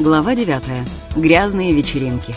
Глава 9. Грязные вечеринки.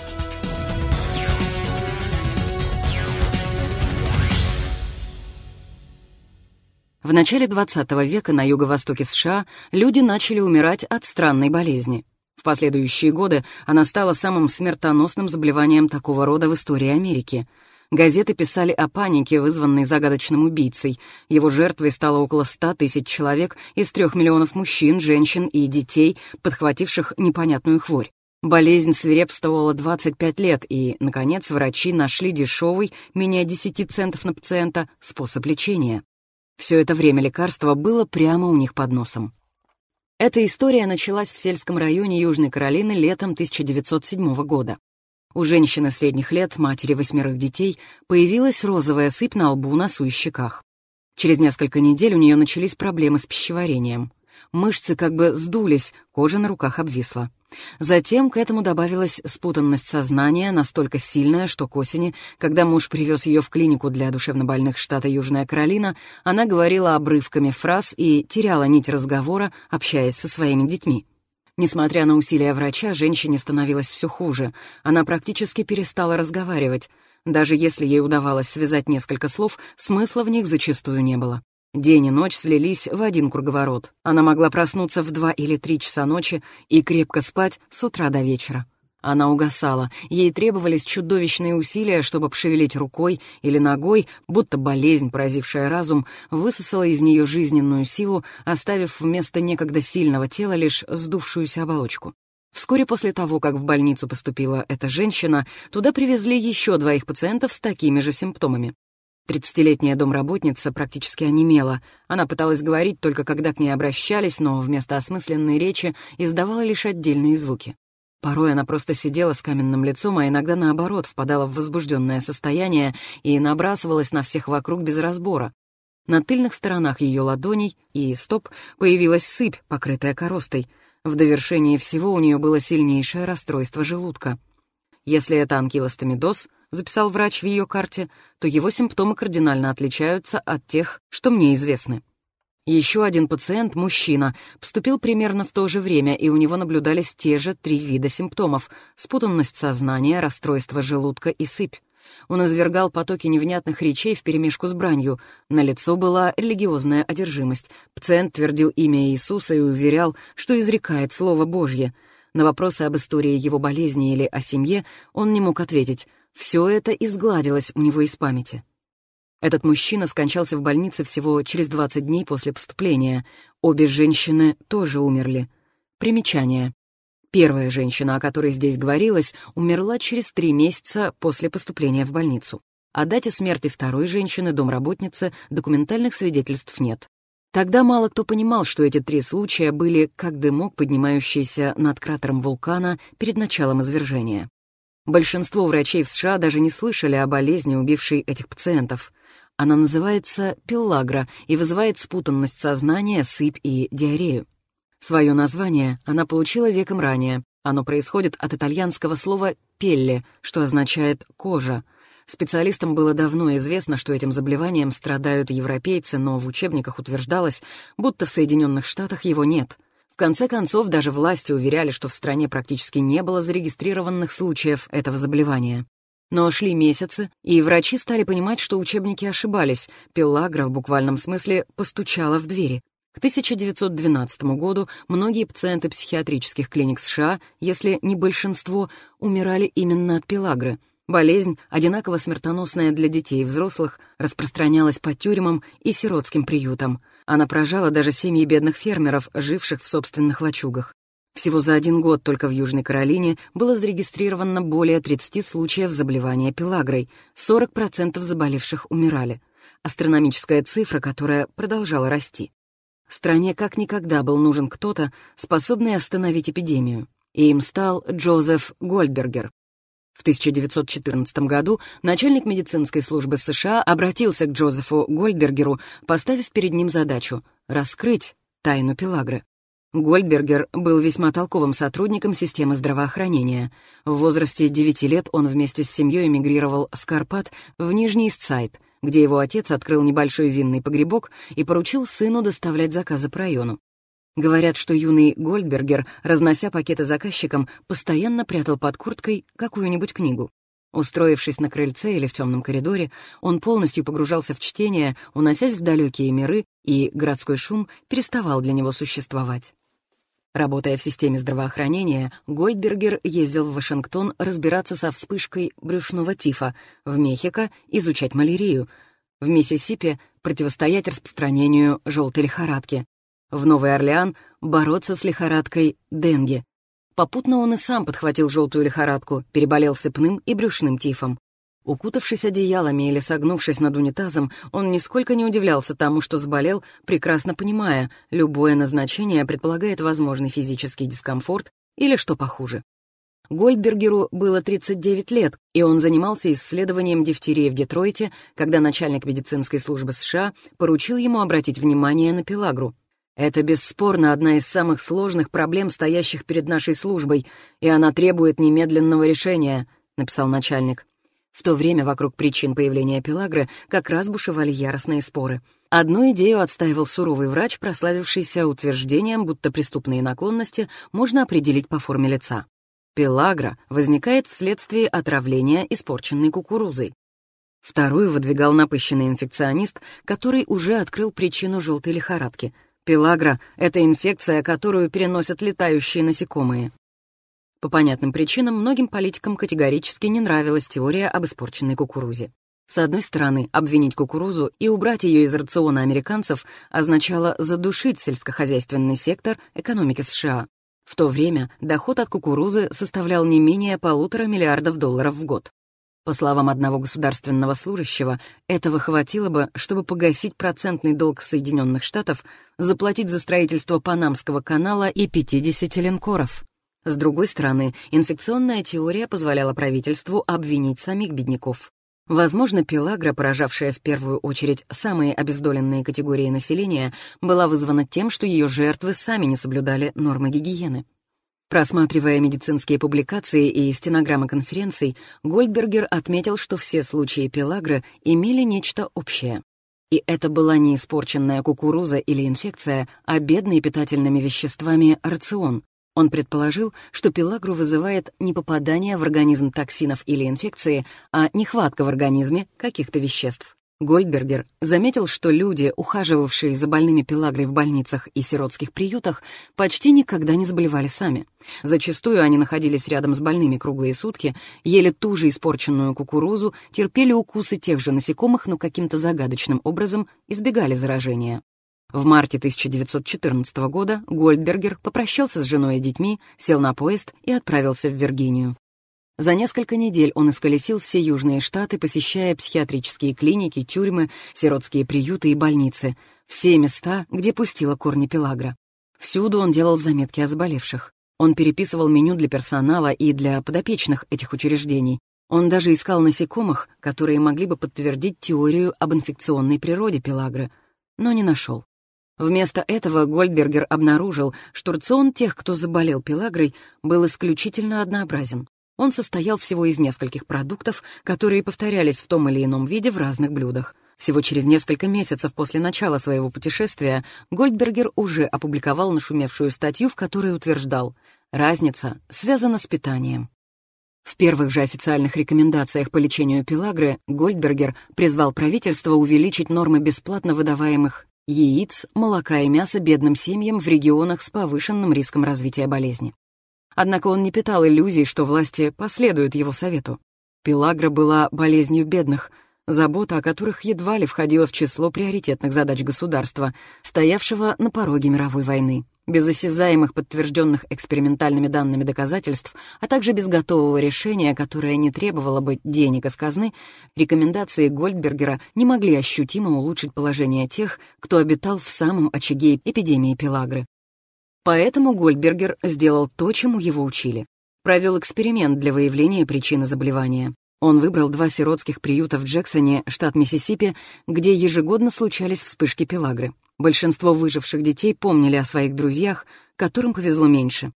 В начале 20 века на юго-востоке США люди начали умирать от странной болезни. В последующие годы она стала самым смертоносным заболеванием такого рода в истории Америки — Газеты писали о панике, вызванной загадочным убийцей. Его жертвой стало около ста тысяч человек из трех миллионов мужчин, женщин и детей, подхвативших непонятную хворь. Болезнь свирепствовала 25 лет, и, наконец, врачи нашли дешевый, менее 10 центов на пациента, способ лечения. Все это время лекарство было прямо у них под носом. Эта история началась в сельском районе Южной Каролины летом 1907 года. У женщины средних лет, матери восьмерых детей, появилась розовая сыпь на лбу, носу и щеках. Через несколько недель у нее начались проблемы с пищеварением. Мышцы как бы сдулись, кожа на руках обвисла. Затем к этому добавилась спутанность сознания, настолько сильная, что к осени, когда муж привез ее в клинику для душевнобольных штата Южная Каролина, она говорила обрывками фраз и теряла нить разговора, общаясь со своими детьми. Несмотря на усилия врача, женщине становилось все хуже. Она практически перестала разговаривать. Даже если ей удавалось связать несколько слов, смысла в них зачастую не было. День и ночь слились в один круговорот. Она могла проснуться в два или три часа ночи и крепко спать с утра до вечера. Она угасала, ей требовались чудовищные усилия, чтобы пошевелить рукой или ногой, будто болезнь, поразившая разум, высосала из нее жизненную силу, оставив вместо некогда сильного тела лишь сдувшуюся оболочку. Вскоре после того, как в больницу поступила эта женщина, туда привезли еще двоих пациентов с такими же симптомами. Тридцатилетняя домработница практически онемела. Она пыталась говорить только когда к ней обращались, но вместо осмысленной речи издавала лишь отдельные звуки. Порой она просто сидела с каменным лицом, а иногда, наоборот, впадала в возбужденное состояние и набрасывалась на всех вокруг без разбора. На тыльных сторонах ее ладоней и стоп появилась сыпь, покрытая коростой. В довершении всего у нее было сильнейшее расстройство желудка. Если это анкилостомидоз, записал врач в ее карте, то его симптомы кардинально отличаются от тех, что мне известны. Еще один пациент, мужчина, поступил примерно в то же время, и у него наблюдались те же три вида симптомов — спутанность сознания, расстройство желудка и сыпь. Он извергал потоки невнятных речей вперемешку с бранью. На лицо была религиозная одержимость. Пациент твердил имя Иисуса и уверял, что изрекает Слово Божье. На вопросы об истории его болезни или о семье он не мог ответить. Все это изгладилось у него из памяти. Этот мужчина скончался в больнице всего через 20 дней после поступления. Обе женщины тоже умерли. Примечание. Первая женщина, о которой здесь говорилось, умерла через три месяца после поступления в больницу. О дате смерти второй женщины, домработницы, документальных свидетельств нет. Тогда мало кто понимал, что эти три случая были как дымок, поднимающийся над кратером вулкана перед началом извержения. Большинство врачей в США даже не слышали о болезни, убившей этих пациентов. Она называется пиллагра и вызывает спутанность сознания, сыпь и диарею. Свое название она получила веком ранее. Оно происходит от итальянского слова «пелле», что означает «кожа». Специалистам было давно известно, что этим заболеванием страдают европейцы, но в учебниках утверждалось, будто в Соединенных Штатах его нет. В конце концов, даже власти уверяли, что в стране практически не было зарегистрированных случаев этого заболевания. Но шли месяцы, и врачи стали понимать, что учебники ошибались. Пиллагра в буквальном смысле постучала в двери. К 1912 году многие пациенты психиатрических клиник США, если не большинство, умирали именно от пилагры. Болезнь, одинаково смертоносная для детей и взрослых, распространялась по тюрьмам и сиротским приютам. Она прожала даже семьи бедных фермеров, живших в собственных лачугах. Всего за один год только в Южной Каролине было зарегистрировано более 30 случаев заболевания пелагрой, 40% заболевших умирали. Астрономическая цифра, которая продолжала расти. Стране как никогда был нужен кто-то, способный остановить эпидемию. И им стал Джозеф Гольдбергер. В 1914 году начальник медицинской службы США обратился к Джозефу Гольдбергеру, поставив перед ним задачу — раскрыть тайну пелагры. Гольдбергер был весьма толковым сотрудником системы здравоохранения. В возрасте 9 лет он вместе с семьей эмигрировал с Карпат в Нижний Истсайд, где его отец открыл небольшой винный погребок и поручил сыну доставлять заказы по району. Говорят, что юный Гольдбергер, разнося пакеты заказчикам, постоянно прятал под курткой какую-нибудь книгу. Устроившись на крыльце или в темном коридоре, он полностью погружался в чтение, уносясь в далекие миры, и городской шум переставал для него существовать. Работая в системе здравоохранения, Гольдбергер ездил в Вашингтон разбираться со вспышкой брюшного тифа, в Мехико изучать малярию, в Миссисипи противостоять распространению желтой лихорадки, в Новый Орлеан бороться с лихорадкой Денге, Попутно он и сам подхватил желтую лихорадку, переболел сыпным и брюшным тифом. Укутавшись одеялами или согнувшись над унитазом, он нисколько не удивлялся тому, что заболел, прекрасно понимая, любое назначение предполагает возможный физический дискомфорт или что похуже. Гольдбергеру было 39 лет, и он занимался исследованием дифтерии в Детройте, когда начальник медицинской службы США поручил ему обратить внимание на пелагру, это бесспорно одна из самых сложных проблем, стоящих перед нашей службой, и она требует немедленного решения», — написал начальник. В то время вокруг причин появления пелагры как раз бушевали яростные споры. Одну идею отстаивал суровый врач, прославившийся утверждением, будто преступные наклонности можно определить по форме лица. Пелагра возникает вследствие отравления испорченной кукурузой. Вторую выдвигал напыщенный инфекционист, который уже открыл причину желтой лихорадки — Пелагра — это инфекция, которую переносят летающие насекомые. По понятным причинам многим политикам категорически не нравилась теория об испорченной кукурузе. С одной стороны, обвинить кукурузу и убрать ее из рациона американцев означало задушить сельскохозяйственный сектор экономики США. В то время доход от кукурузы составлял не менее полутора миллиардов долларов в год. По словам одного государственного служащего, этого хватило бы, чтобы погасить процентный долг Соединенных Штатов, заплатить за строительство Панамского канала и 50 линкоров. С другой стороны, инфекционная теория позволяла правительству обвинить самих бедняков. Возможно, пелагра, поражавшая в первую очередь самые обездоленные категории населения, была вызвана тем, что ее жертвы сами не соблюдали нормы гигиены. Просматривая медицинские публикации и стенограммы конференций, Гольдбергер отметил, что все случаи пелагры имели нечто общее. И это была не испорченная кукуруза или инфекция, а бедный питательными веществами рацион. Он предположил, что пелагру вызывает не попадание в организм токсинов или инфекции, а нехватка в организме каких-то веществ. Гольдбергер заметил, что люди, ухаживавшие за больными пелагрой в больницах и сиротских приютах, почти никогда не заболевали сами. Зачастую они находились рядом с больными круглые сутки, ели ту же испорченную кукурузу, терпели укусы тех же насекомых, но каким-то загадочным образом избегали заражения. В марте 1914 года Гольдбергер попрощался с женой и детьми, сел на поезд и отправился в Виргинию. За несколько недель он исколесил все южные штаты, посещая психиатрические клиники, тюрьмы, сиротские приюты и больницы, все места, где пустила корни пелагра. Всюду он делал заметки о заболевших. Он переписывал меню для персонала и для подопечных этих учреждений. Он даже искал насекомых, которые могли бы подтвердить теорию об инфекционной природе пелагры, но не нашел. Вместо этого Гольдбергер обнаружил, что рацион тех, кто заболел пелагрой, был исключительно однообразен. Он состоял всего из нескольких продуктов, которые повторялись в том или ином виде в разных блюдах. Всего через несколько месяцев после начала своего путешествия Гольдбергер уже опубликовал нашумевшую статью, в которой утверждал «Разница связана с питанием». В первых же официальных рекомендациях по лечению пелагры Гольдбергер призвал правительство увеличить нормы бесплатно выдаваемых яиц, молока и мяса бедным семьям в регионах с повышенным риском развития болезни. Однако он не питал иллюзий, что власти последуют его совету. Пелагра была болезнью бедных, забота о которых едва ли входила в число приоритетных задач государства, стоявшего на пороге мировой войны. Без осязаемых подтвержденных экспериментальными данными доказательств, а также без готового решения, которое не требовало бы денег из казны, рекомендации Гольдбергера не могли ощутимо улучшить положение тех, кто обитал в самом очаге эпидемии пелагры. Поэтому Гольдбергер сделал то, чему его учили. Провел эксперимент для выявления причины заболевания. Он выбрал два сиротских приюта в Джексоне, штат Миссисипи, где ежегодно случались вспышки пелагры. Большинство выживших детей помнили о своих друзьях, которым повезло меньше.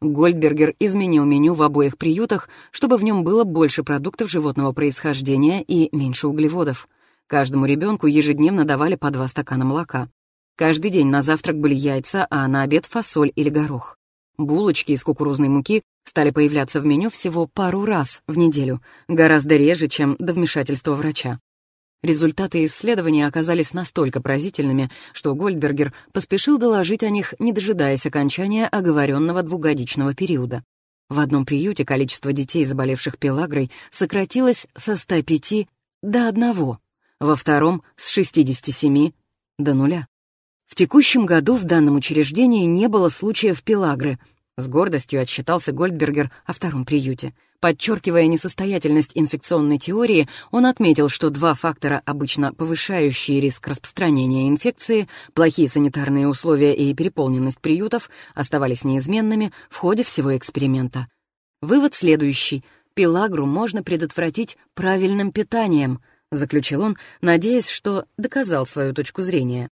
Гольдбергер изменил меню в обоих приютах, чтобы в нем было больше продуктов животного происхождения и меньше углеводов. Каждому ребенку ежедневно давали по два стакана молока. Каждый день на завтрак были яйца, а на обед — фасоль или горох. Булочки из кукурузной муки стали появляться в меню всего пару раз в неделю, гораздо реже, чем до вмешательства врача. Результаты исследования оказались настолько поразительными, что Гольдбергер поспешил доложить о них, не дожидаясь окончания оговоренного двухгодичного периода. В одном приюте количество детей, заболевших пелагрой, сократилось со 105 до 1, во втором — с 67 до нуля. В текущем году в данном учреждении не было случаев пелагры. С гордостью отчитался Гольдбергер о втором приюте. Подчеркивая несостоятельность инфекционной теории, он отметил, что два фактора, обычно повышающие риск распространения инфекции, плохие санитарные условия и переполненность приютов, оставались неизменными в ходе всего эксперимента. Вывод следующий. Пелагру можно предотвратить правильным питанием, заключил он, надеясь, что доказал свою точку зрения.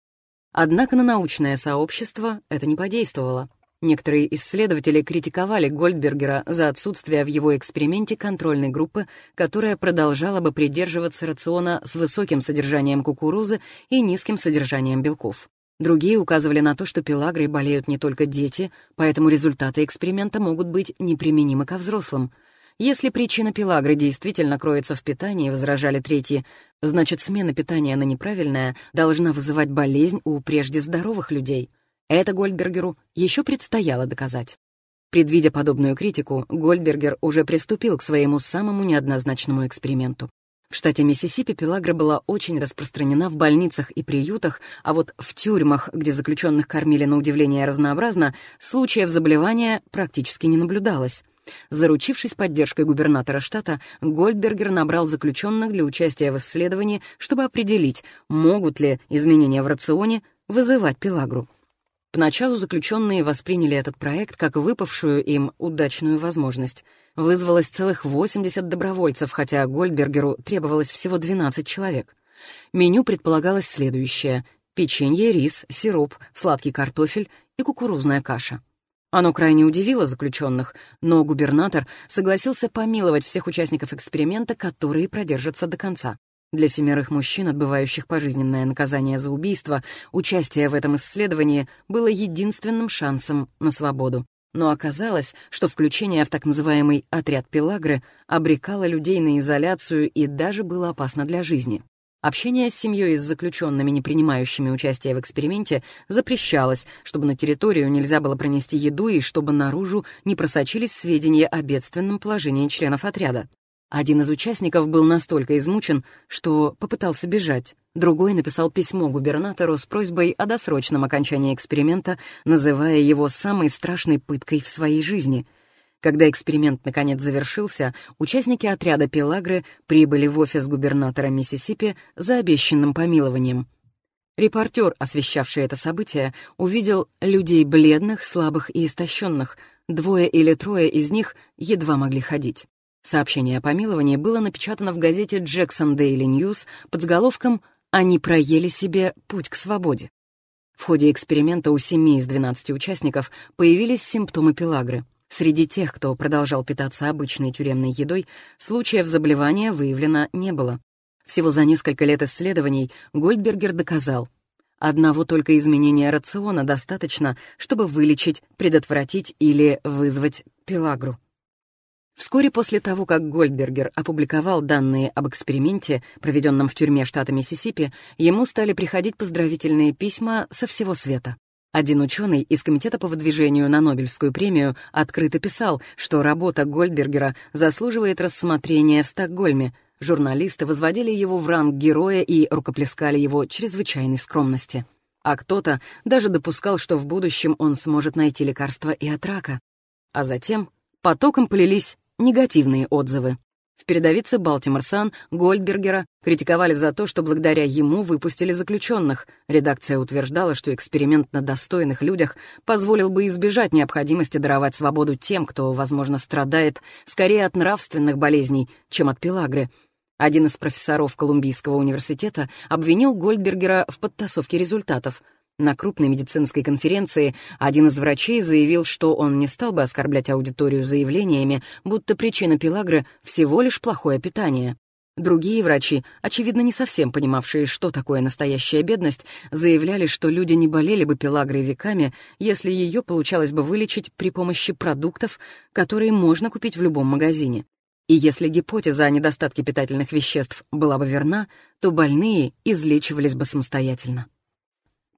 Однако на научное сообщество это не подействовало. Некоторые исследователи критиковали Гольдбергера за отсутствие в его эксперименте контрольной группы, которая продолжала бы придерживаться рациона с высоким содержанием кукурузы и низким содержанием белков. Другие указывали на то, что пелагрой болеют не только дети, поэтому результаты эксперимента могут быть неприменимы ко взрослым — если причина пелагры действительно кроется в питании, возражали третьи, значит, смена питания на неправильное должна вызывать болезнь у прежде здоровых людей. Это Гольдбергеру еще предстояло доказать. Предвидя подобную критику, Гольдбергер уже приступил к своему самому неоднозначному эксперименту. В штате Миссисипи пелагра была очень распространена в больницах и приютах, а вот в тюрьмах, где заключенных кормили на удивление разнообразно, случаев заболевания практически не наблюдалось. Заручившись поддержкой губернатора штата, Гольдбергер набрал заключенных для участия в исследовании, чтобы определить, могут ли изменения в рационе вызывать пелагру. Поначалу заключенные восприняли этот проект как выпавшую им удачную возможность. Вызвалось целых 80 добровольцев, хотя Гольдбергеру требовалось всего 12 человек. Меню предполагалось следующее — печенье, рис, сироп, сладкий картофель и кукурузная каша. Оно крайне удивило заключенных, но губернатор согласился помиловать всех участников эксперимента, которые продержатся до конца. Для семерых мужчин, отбывающих пожизненное наказание за убийство, участие в этом исследовании было единственным шансом на свободу. Но оказалось, что включение в так называемый «отряд Пелагры» обрекало людей на изоляцию и даже было опасно для жизни. Общение с семьей с заключенными, не принимающими участие в эксперименте, запрещалось, чтобы на территорию нельзя было пронести еду и чтобы наружу не просочились сведения о бедственном положении членов отряда. Один из участников был настолько измучен, что попытался бежать. Другой написал письмо губернатору с просьбой о досрочном окончании эксперимента, называя его самой страшной пыткой в своей жизни — когда эксперимент наконец завершился, участники отряда Пелагры прибыли в офис губернатора Миссисипи за обещанным помилованием. Репортер, освещавший это событие, увидел людей бледных, слабых и истощенных. Двое или трое из них едва могли ходить. Сообщение о помиловании было напечатано в газете «Джексон Дейли Ньюс» под заголовком «Они проели себе путь к свободе». В ходе эксперимента у семи из двенадцати участников появились симптомы пелагры — Среди тех, кто продолжал питаться обычной тюремной едой, случаев заболевания выявлено не было. Всего за несколько лет исследований Гольдбергер доказал, одного только изменения рациона достаточно, чтобы вылечить, предотвратить или вызвать пелагру. Вскоре после того, как Гольдбергер опубликовал данные об эксперименте, проведенном в тюрьме штата Миссисипи, ему стали приходить поздравительные письма со всего света. Один ученый из Комитета по выдвижению на Нобелевскую премию открыто писал, что работа Гольдбергера заслуживает рассмотрения в Стокгольме. Журналисты возводили его в ранг героя и рукоплескали его чрезвычайной скромности. А кто-то даже допускал, что в будущем он сможет найти лекарство и от рака. А затем потоком полились негативные отзывы. В передовице «Балтимор Сан» Гольдбергера критиковали за то, что благодаря ему выпустили заключенных. Редакция утверждала, что эксперимент на достойных людях позволил бы избежать необходимости даровать свободу тем, кто, возможно, страдает скорее от нравственных болезней, чем от пелагры. Один из профессоров Колумбийского университета обвинил Гольдбергера в подтасовке результатов — на крупной медицинской конференции один из врачей заявил, что он не стал бы оскорблять аудиторию заявлениями, будто причина пелагры всего лишь плохое питание. Другие врачи, очевидно, не совсем понимавшие, что такое настоящая бедность, заявляли, что люди не болели бы пелагрой веками, если ее получалось бы вылечить при помощи продуктов, которые можно купить в любом магазине. И если гипотеза о недостатке питательных веществ была бы верна, то больные излечивались бы самостоятельно.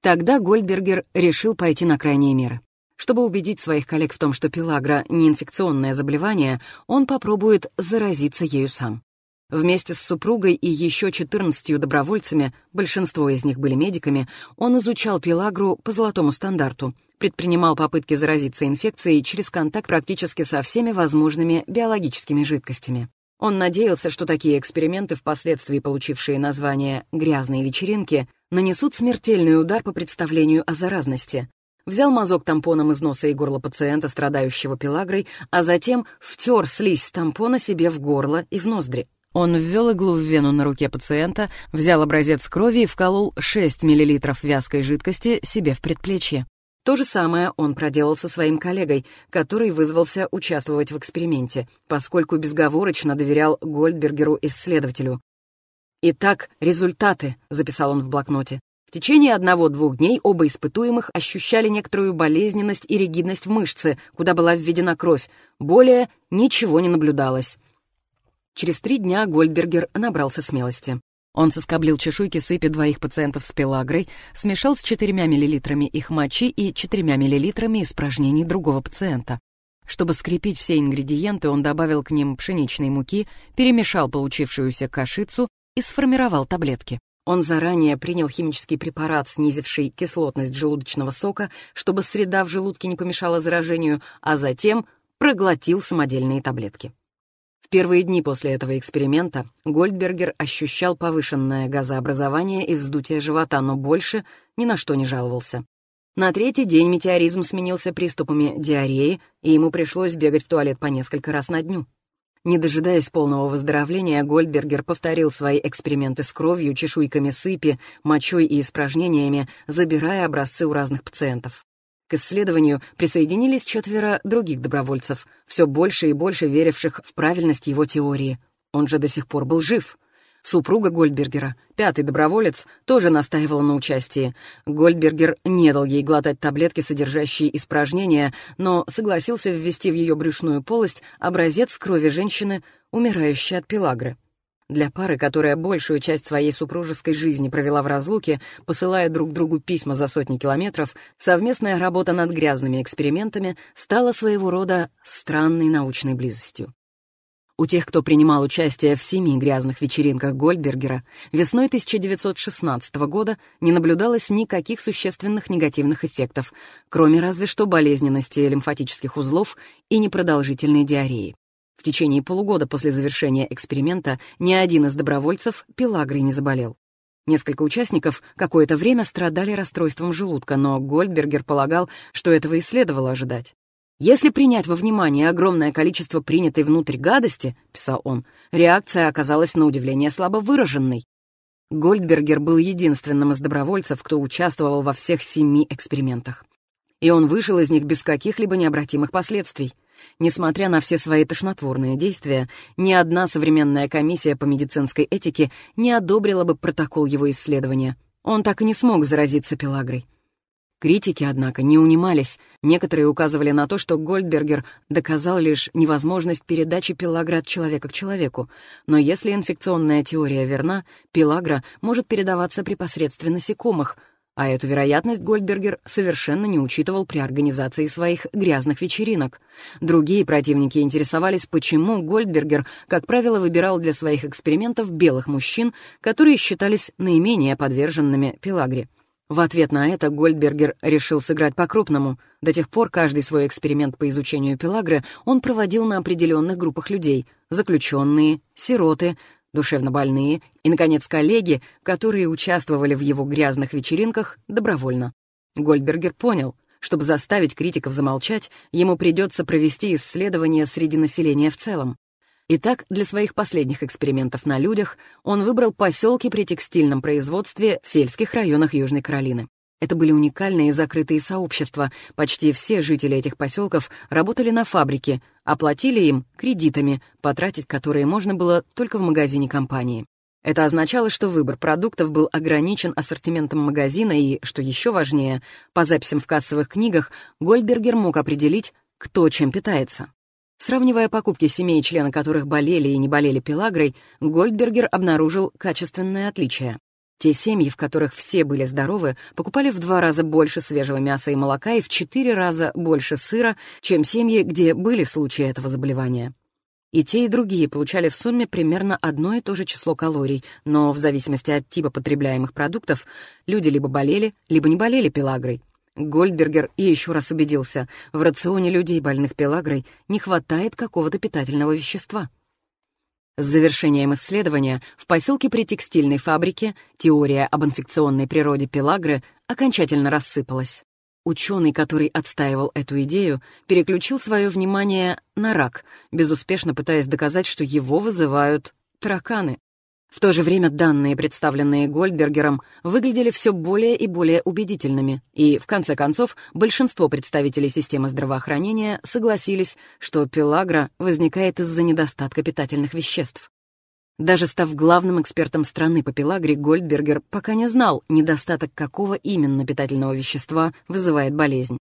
Тогда Гольдбергер решил пойти на крайние меры. Чтобы убедить своих коллег в том, что пелагра — не инфекционное заболевание, он попробует заразиться ею сам. Вместе с супругой и еще 14 добровольцами, большинство из них были медиками, он изучал пелагру по золотому стандарту, предпринимал попытки заразиться инфекцией через контакт практически со всеми возможными биологическими жидкостями. Он надеялся, что такие эксперименты, впоследствии получившие название «грязные вечеринки», нанесут смертельный удар по представлению о заразности. Взял мазок тампоном из носа и горла пациента, страдающего пелагрой, а затем втер слизь тампона себе в горло и в ноздри. Он ввел иглу в вену на руке пациента, взял образец крови и вколол 6 мл вязкой жидкости себе в предплечье. То же самое он проделал со своим коллегой, который вызвался участвовать в эксперименте, поскольку безговорочно доверял Гольдбергеру-исследователю. «Итак, результаты», — записал он в блокноте. В течение одного-двух дней оба испытуемых ощущали некоторую болезненность и ригидность в мышце, куда была введена кровь. Более ничего не наблюдалось. Через три дня Гольдбергер набрался смелости. Он соскоблил чешуйки сыпи двоих пациентов с пелагрой, смешал с четырьмя миллилитрами их мочи и четырьмя миллилитрами испражнений другого пациента. Чтобы скрепить все ингредиенты, он добавил к ним пшеничной муки, перемешал получившуюся кашицу и сформировал таблетки. Он заранее принял химический препарат, снизивший кислотность желудочного сока, чтобы среда в желудке не помешала заражению, а затем проглотил самодельные таблетки. В первые дни после этого эксперимента Гольдбергер ощущал повышенное газообразование и вздутие живота, но больше ни на что не жаловался. На третий день метеоризм сменился приступами диареи, и ему пришлось бегать в туалет по несколько раз на дню. Не дожидаясь полного выздоровления, Гольдбергер повторил свои эксперименты с кровью, чешуйками сыпи, мочой и испражнениями, забирая образцы у разных пациентов. К исследованию присоединились четверо других добровольцев, все больше и больше веривших в правильность его теории. Он же до сих пор был жив. Супруга Гольдбергера, пятый доброволец, тоже настаивала на участии. Гольдбергер не дал ей глотать таблетки, содержащие испражнения, но согласился ввести в ее брюшную полость образец крови женщины, умирающей от пелагры. Для пары, которая большую часть своей супружеской жизни провела в разлуке, посылая друг другу письма за сотни километров, совместная работа над грязными экспериментами стала своего рода странной научной близостью. У тех, кто принимал участие в семи грязных вечеринках Гольдбергера, весной 1916 года не наблюдалось никаких существенных негативных эффектов, кроме разве что болезненности лимфатических узлов и непродолжительной диареи. В течение полугода после завершения эксперимента ни один из добровольцев пелагрой не заболел. Несколько участников какое-то время страдали расстройством желудка, но Гольдбергер полагал, что этого и следовало ожидать. «Если принять во внимание огромное количество принятой внутрь гадости», — писал он, реакция оказалась на удивление слабо выраженной. Гольдбергер был единственным из добровольцев, кто участвовал во всех семи экспериментах. И он вышел из них без каких-либо необратимых последствий. Несмотря на все свои тошнотворные действия, ни одна современная комиссия по медицинской этике не одобрила бы протокол его исследования. Он так и не смог заразиться пелагрой. Критики, однако, не унимались. Некоторые указывали на то, что Гольдбергер доказал лишь невозможность передачи пелагры от человека к человеку. Но если инфекционная теория верна, пелагра может передаваться при посредстве насекомых — а эту вероятность Гольдбергер совершенно не учитывал при организации своих грязных вечеринок. Другие противники интересовались, почему Гольдбергер, как правило, выбирал для своих экспериментов белых мужчин, которые считались наименее подверженными пелагре. В ответ на это Гольдбергер решил сыграть по-крупному. До тех пор каждый свой эксперимент по изучению пелагры он проводил на определенных группах людей — заключенные, сироты, душевнобольные и, наконец, коллеги, которые участвовали в его грязных вечеринках добровольно. Гольдбергер понял, чтобы заставить критиков замолчать, ему придется провести исследования среди населения в целом. Итак, для своих последних экспериментов на людях он выбрал поселки при текстильном производстве в сельских районах Южной Каролины. Это были уникальные закрытые сообщества. Почти все жители этих поселков работали на фабрике, оплатили им кредитами, потратить которые можно было только в магазине компании. Это означало, что выбор продуктов был ограничен ассортиментом магазина и, что еще важнее, по записям в кассовых книгах Гольдбергер мог определить, кто чем питается. Сравнивая покупки семей, члены которых болели и не болели пелагрой, Гольдбергер обнаружил качественное отличие. Те семьи, в которых все были здоровы, покупали в два раза больше свежего мяса и молока и в четыре раза больше сыра, чем семьи, где были случаи этого заболевания. И те, и другие получали в сумме примерно одно и то же число калорий, но в зависимости от типа потребляемых продуктов люди либо болели, либо не болели пелагрой. Гольдбергер еще раз убедился, в рационе людей, больных пелагрой, не хватает какого-то питательного вещества. С завершением исследования в поселке при текстильной фабрике теория об инфекционной природе пелагры окончательно рассыпалась. Ученый, который отстаивал эту идею, переключил свое внимание на рак, безуспешно пытаясь доказать, что его вызывают тараканы. В то же время данные, представленные Гольдбергером, выглядели все более и более убедительными, и, в конце концов, большинство представителей системы здравоохранения согласились, что пелагра возникает из-за недостатка питательных веществ. Даже став главным экспертом страны по пелагре, Гольдбергер пока не знал, недостаток какого именно питательного вещества вызывает болезнь.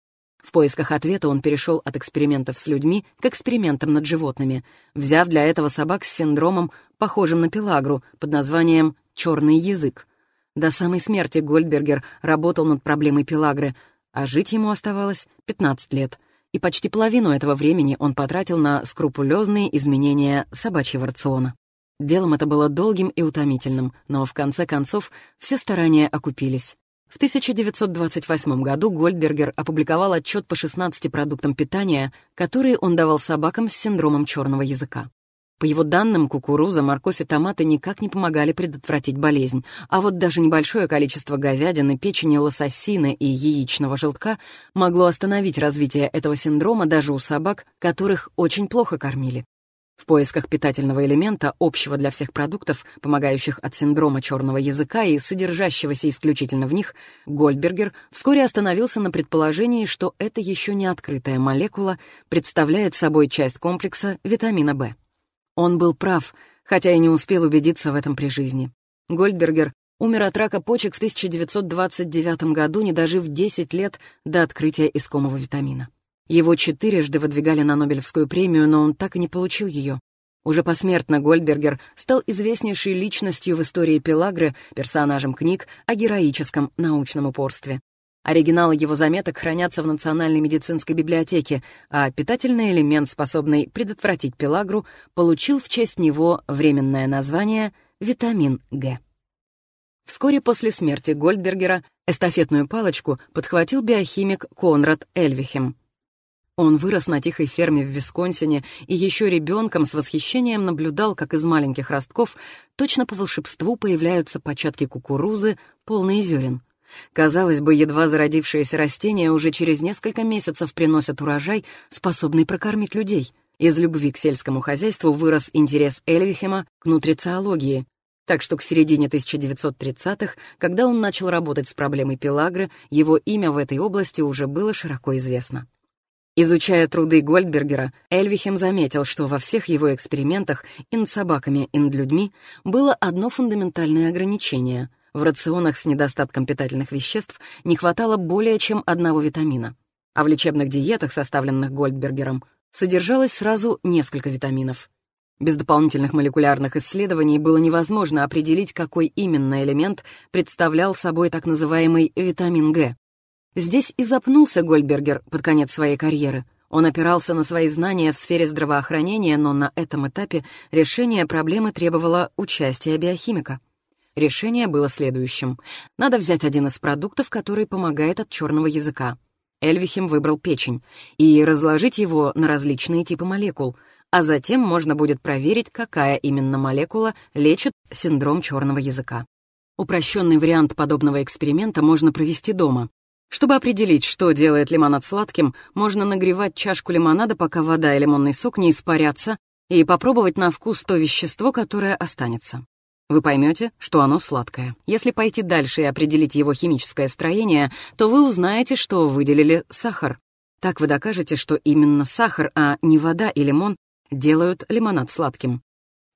В поисках ответа он перешел от экспериментов с людьми к экспериментам над животными, взяв для этого собак с синдромом, похожим на пелагру, под названием «черный язык». До самой смерти Гольдбергер работал над проблемой пелагры, а жить ему оставалось 15 лет, и почти половину этого времени он потратил на скрупулезные изменения собачьего рациона. Делом это было долгим и утомительным, но в конце концов все старания окупились. В 1928 году Гольдбергер опубликовал отчет по 16 продуктам питания, которые он давал собакам с синдромом черного языка. По его данным, кукуруза, морковь и томаты никак не помогали предотвратить болезнь, а вот даже небольшое количество говядины, печени, лососины и яичного желтка могло остановить развитие этого синдрома даже у собак, которых очень плохо кормили. В поисках питательного элемента, общего для всех продуктов, помогающих от синдрома черного языка и содержащегося исключительно в них, Гольдбергер вскоре остановился на предположении, что эта еще не открытая молекула представляет собой часть комплекса витамина В. Он был прав, хотя и не успел убедиться в этом при жизни. Гольдбергер умер от рака почек в 1929 году, не дожив 10 лет до открытия искомого витамина. Его четырежды выдвигали на Нобелевскую премию, но он так и не получил ее. Уже посмертно Гольдбергер стал известнейшей личностью в истории Пелагры, персонажем книг о героическом научном упорстве. Оригиналы его заметок хранятся в Национальной медицинской библиотеке, а питательный элемент, способный предотвратить пелагру, получил в честь него временное название «витамин Г». Вскоре после смерти Гольдбергера эстафетную палочку подхватил биохимик Конрад Эльвихем. Он вырос на тихой ферме в Висконсине и еще ребенком с восхищением наблюдал, как из маленьких ростков точно по волшебству появляются початки кукурузы, полные зерен. Казалось бы, едва зародившиеся растения уже через несколько месяцев приносят урожай, способный прокормить людей. Из любви к сельскому хозяйству вырос интерес Эльвихема к нутрициологии, так что к середине 1930-х, когда он начал работать с проблемой пелагры, его имя в этой области уже было широко известно. Изучая труды Гольдбергера, Эльвихем заметил, что во всех его экспериментах и над собаками, и над людьми было одно фундаментальное ограничение. В рационах с недостатком питательных веществ не хватало более чем одного витамина. А в лечебных диетах, составленных Гольдбергером, содержалось сразу несколько витаминов. Без дополнительных молекулярных исследований было невозможно определить, какой именно элемент представлял собой так называемый витамин Г. Здесь и запнулся Гольдбергер под конец своей карьеры. Он опирался на свои знания в сфере здравоохранения, но на этом этапе решение проблемы требовало участия биохимика. Решение было следующим. Надо взять один из продуктов, который помогает от черного языка. Эльвихим выбрал печень, и разложить его на различные типы молекул, а затем можно будет проверить, какая именно молекула лечит синдром черного языка. Упрощенный вариант подобного эксперимента можно провести дома. Чтобы определить, что делает лимонад сладким, можно нагревать чашку лимонада, пока вода и лимонный сок не испарятся, и попробовать на вкус то вещество, которое останется. Вы поймете, что оно сладкое. Если пойти дальше и определить его химическое строение, то вы узнаете, что выделили сахар. Так вы докажете, что именно сахар, а не вода и лимон, делают лимонад сладким.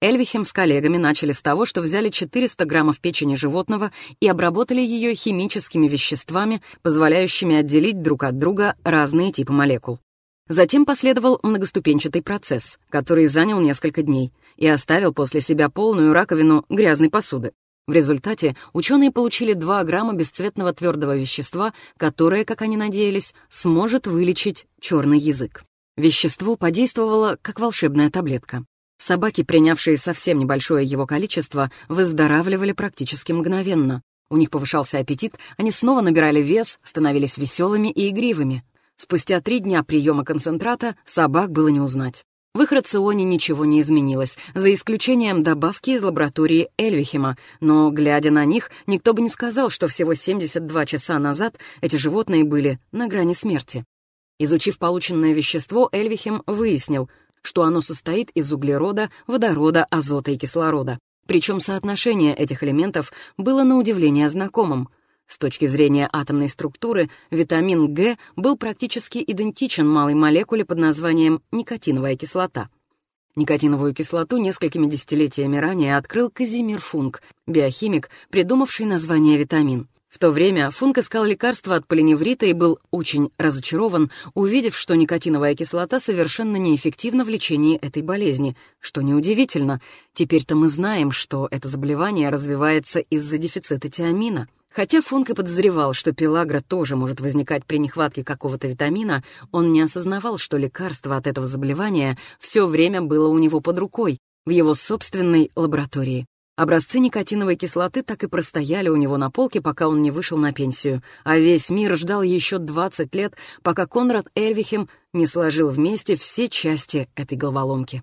Эльвихем с коллегами начали с того, что взяли 400 граммов печени животного и обработали ее химическими веществами, позволяющими отделить друг от друга разные типы молекул. Затем последовал многоступенчатый процесс, который занял несколько дней и оставил после себя полную раковину грязной посуды. В результате ученые получили 2 грамма бесцветного твердого вещества, которое, как они надеялись, сможет вылечить черный язык. Вещество подействовало как волшебная таблетка. Собаки, принявшие совсем небольшое его количество, выздоравливали практически мгновенно. У них повышался аппетит, они снова набирали вес, становились веселыми и игривыми. Спустя три дня приема концентрата собак было не узнать. В их рационе ничего не изменилось, за исключением добавки из лаборатории Эльвихема, но, глядя на них, никто бы не сказал, что всего 72 часа назад эти животные были на грани смерти. Изучив полученное вещество, Эльвихем выяснил, что оно состоит из углерода, водорода, азота и кислорода. Причем соотношение этих элементов было на удивление знакомым. С точки зрения атомной структуры, витамин Г был практически идентичен малой молекуле под названием никотиновая кислота. Никотиновую кислоту несколькими десятилетиями ранее открыл Казимир Функ, биохимик, придумавший название витамин. В то время Функ искал лекарства от полиневрита и был очень разочарован, увидев, что никотиновая кислота совершенно неэффективна в лечении этой болезни, что неудивительно. Теперь-то мы знаем, что это заболевание развивается из-за дефицита тиамина. Хотя Функ и подозревал, что пелагра тоже может возникать при нехватке какого-то витамина, он не осознавал, что лекарство от этого заболевания все время было у него под рукой, в его собственной лаборатории. Образцы никотиновой кислоты так и простояли у него на полке, пока он не вышел на пенсию, а весь мир ждал еще 20 лет, пока Конрад Эльвихем не сложил вместе все части этой головоломки.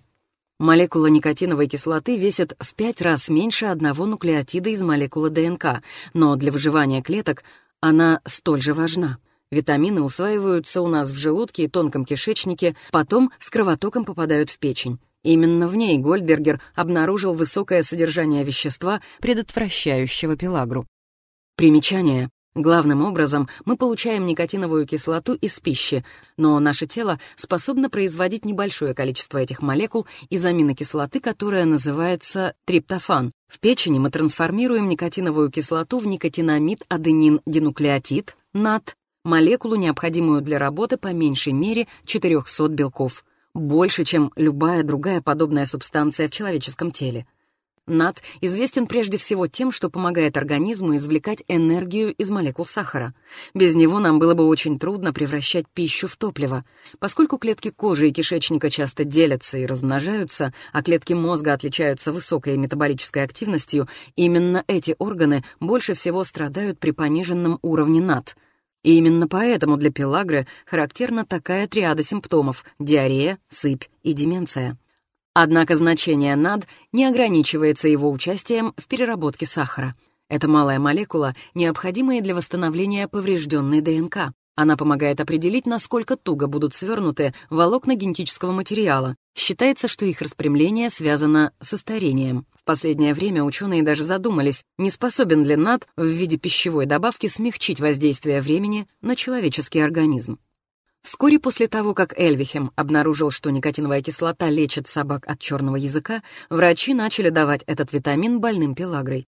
Молекула никотиновой кислоты весит в 5 раз меньше одного нуклеотида из молекулы ДНК, но для выживания клеток она столь же важна. Витамины усваиваются у нас в желудке и тонком кишечнике, потом с кровотоком попадают в печень. Именно в ней Гольдбергер обнаружил высокое содержание вещества, предотвращающего пелагру. Примечание. Главным образом мы получаем никотиновую кислоту из пищи, но наше тело способно производить небольшое количество этих молекул из аминокислоты, которая называется триптофан. В печени мы трансформируем никотиновую кислоту в никотинамид аденин-динуклеотид, НАД, молекулу, необходимую для работы по меньшей мере 400 белков больше, чем любая другая подобная субстанция в человеческом теле. НАД известен прежде всего тем, что помогает организму извлекать энергию из молекул сахара. Без него нам было бы очень трудно превращать пищу в топливо. Поскольку клетки кожи и кишечника часто делятся и размножаются, а клетки мозга отличаются высокой метаболической активностью, именно эти органы больше всего страдают при пониженном уровне НАД — и именно поэтому для пелагры характерна такая триада симптомов — диарея, сыпь и деменция. Однако значение НАД не ограничивается его участием в переработке сахара. Это малая молекула, необходимая для восстановления поврежденной ДНК. Она помогает определить, насколько туго будут свернуты волокна генетического материала. Считается, что их распрямление связано со старением. В последнее время ученые даже задумались, не способен ли НАД в виде пищевой добавки смягчить воздействие времени на человеческий организм. Вскоре после того, как Эльвихем обнаружил, что никотиновая кислота лечит собак от черного языка, врачи начали давать этот витамин больным пелагрой.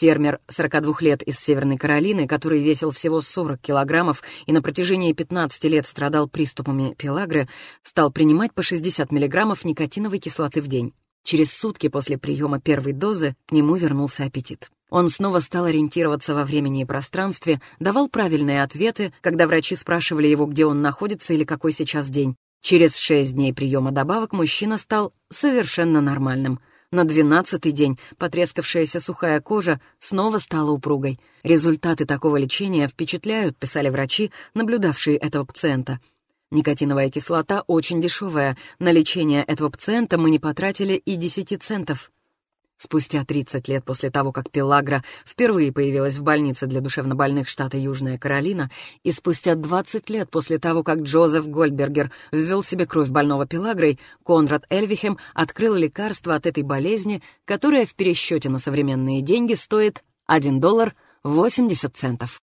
Фермер 42 лет из Северной Каролины, который весил всего 40 килограммов и на протяжении 15 лет страдал приступами пелагры, стал принимать по 60 миллиграммов никотиновой кислоты в день. Через сутки после приема первой дозы к нему вернулся аппетит. Он снова стал ориентироваться во времени и пространстве, давал правильные ответы, когда врачи спрашивали его, где он находится или какой сейчас день. Через шесть дней приема добавок мужчина стал совершенно нормальным — на двенадцатый день потрескавшаяся сухая кожа снова стала упругой. Результаты такого лечения впечатляют, писали врачи, наблюдавшие этого пациента. Никотиновая кислота очень дешевая. На лечение этого пациента мы не потратили и 10 центов. Спустя 30 лет после того, как Пелагра впервые появилась в больнице для душевнобольных штата Южная Каролина, и спустя 20 лет после того, как Джозеф Гольдбергер ввел себе кровь больного Пелагрой, Конрад Эльвихем открыл лекарство от этой болезни, которое в пересчете на современные деньги стоит 1 доллар 80 центов.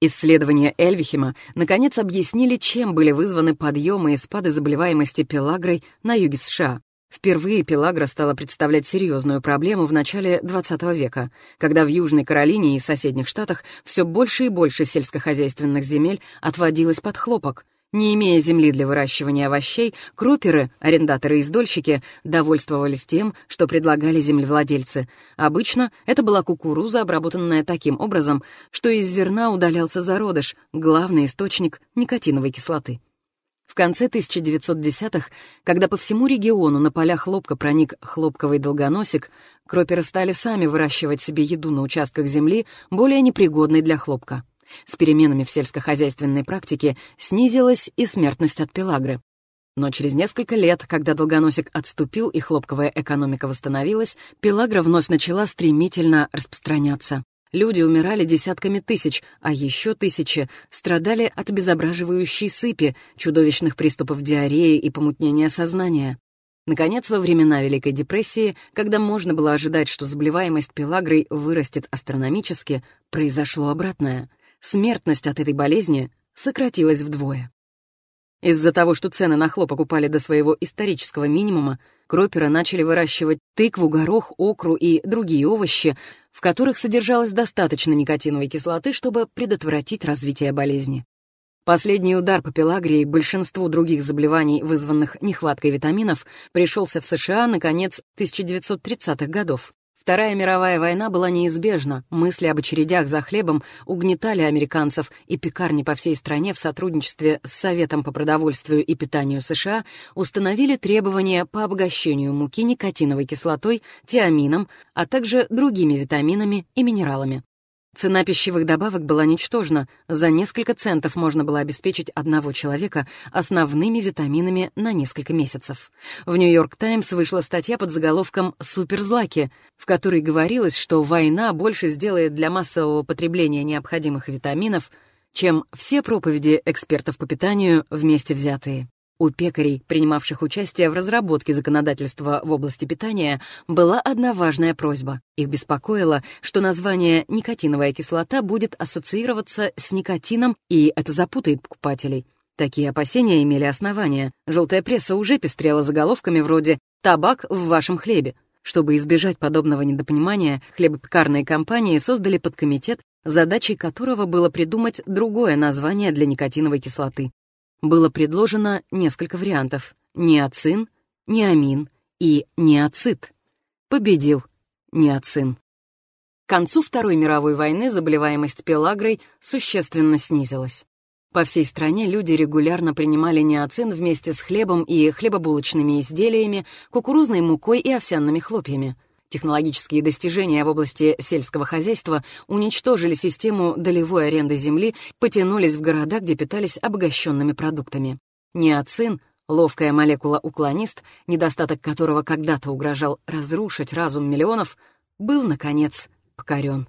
Исследования Эльвихема наконец объяснили, чем были вызваны подъемы и спады заболеваемости Пелагрой на юге США. Впервые пелагра стала представлять серьезную проблему в начале XX века, когда в Южной Каролине и соседних штатах все больше и больше сельскохозяйственных земель отводилось под хлопок. Не имея земли для выращивания овощей, кроперы, арендаторы и издольщики довольствовались тем, что предлагали землевладельцы. Обычно это была кукуруза, обработанная таким образом, что из зерна удалялся зародыш, главный источник никотиновой кислоты. В конце 1910-х, когда по всему региону на полях хлопка проник хлопковый долгоносик, кроперы стали сами выращивать себе еду на участках земли, более непригодной для хлопка. С переменами в сельскохозяйственной практике снизилась и смертность от пелагры. Но через несколько лет, когда долгоносик отступил и хлопковая экономика восстановилась, пелагра вновь начала стремительно распространяться. Люди умирали десятками тысяч, а еще тысячи страдали от обезображивающей сыпи, чудовищных приступов диареи и помутнения сознания. Наконец, во времена Великой депрессии, когда можно было ожидать, что заболеваемость пелагрой вырастет астрономически, произошло обратное. Смертность от этой болезни сократилась вдвое. Из-за того, что цены на хлопок упали до своего исторического минимума, кроперы начали выращивать тыкву, горох, окру и другие овощи, в которых содержалось достаточно никотиновой кислоты, чтобы предотвратить развитие болезни. Последний удар по пелагрии и большинству других заболеваний, вызванных нехваткой витаминов, пришелся в США на конец 1930-х годов. Вторая мировая война была неизбежна, мысли об очередях за хлебом угнетали американцев, и пекарни по всей стране в сотрудничестве с Советом по продовольствию и питанию США установили требования по обогащению муки никотиновой кислотой, тиамином, а также другими витаминами и минералами. Цена пищевых добавок была ничтожна. За несколько центов можно было обеспечить одного человека основными витаминами на несколько месяцев. В «Нью-Йорк Таймс» вышла статья под заголовком «Суперзлаки», в которой говорилось, что война больше сделает для массового потребления необходимых витаминов, чем все проповеди экспертов по питанию вместе взятые. У пекарей, принимавших участие в разработке законодательства в области питания, была одна важная просьба. Их беспокоило, что название «никотиновая кислота» будет ассоциироваться с никотином, и это запутает покупателей. Такие опасения имели основания. Желтая пресса уже пестрела заголовками вроде «Табак в вашем хлебе». Чтобы избежать подобного недопонимания, хлебопекарные компании создали подкомитет, задачей которого было придумать другое название для никотиновой кислоты было предложено несколько вариантов — неоцин, неамин и неоцит. Победил неоцин. К концу Второй мировой войны заболеваемость пелагрой существенно снизилась. По всей стране люди регулярно принимали неоцин вместе с хлебом и хлебобулочными изделиями, кукурузной мукой и овсяными хлопьями — Технологические достижения в области сельского хозяйства уничтожили систему долевой аренды земли, потянулись в города, где питались обогащенными продуктами. Неоцин, ловкая молекула-уклонист, недостаток которого когда-то угрожал разрушить разум миллионов, был, наконец, покорен.